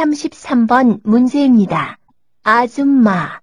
33번 문제입니다. 아줌마